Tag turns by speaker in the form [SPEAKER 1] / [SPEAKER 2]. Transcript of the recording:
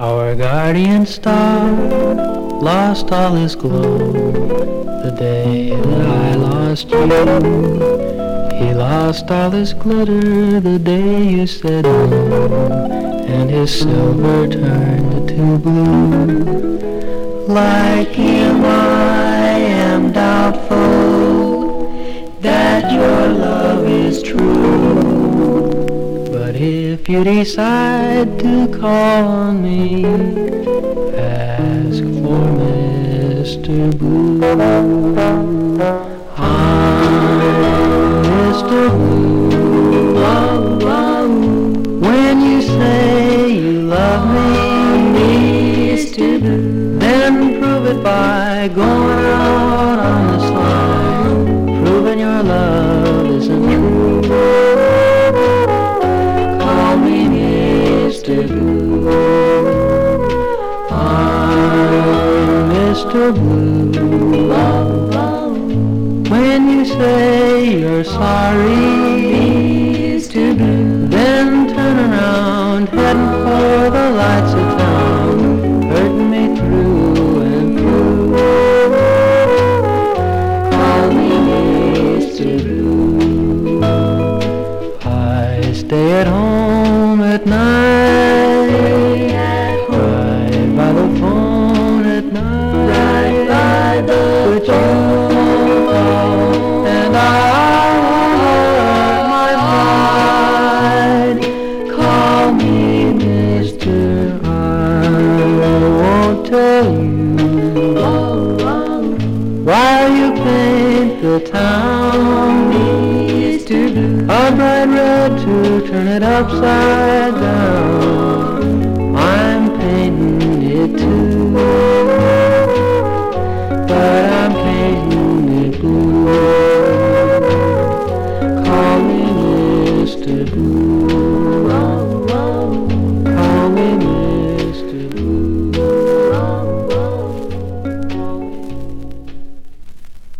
[SPEAKER 1] Our guardian star lost all his glow the day that I lost you. He lost all his glitter the day you said no, and his silver turned to blue. Like him I if you decide to call on me, ask for Mr. Blue. I'm Mr. Blue. When you say you love me, Mr. Blue, then prove it by going out on the line, proving your love isn't true. I'm Blue. When you say you're sorry, then turn around, heading for the lights of town, hurting me through and through. Call me Mr. Blue. I stay at home at night, paint the town. A bright red to turn it upside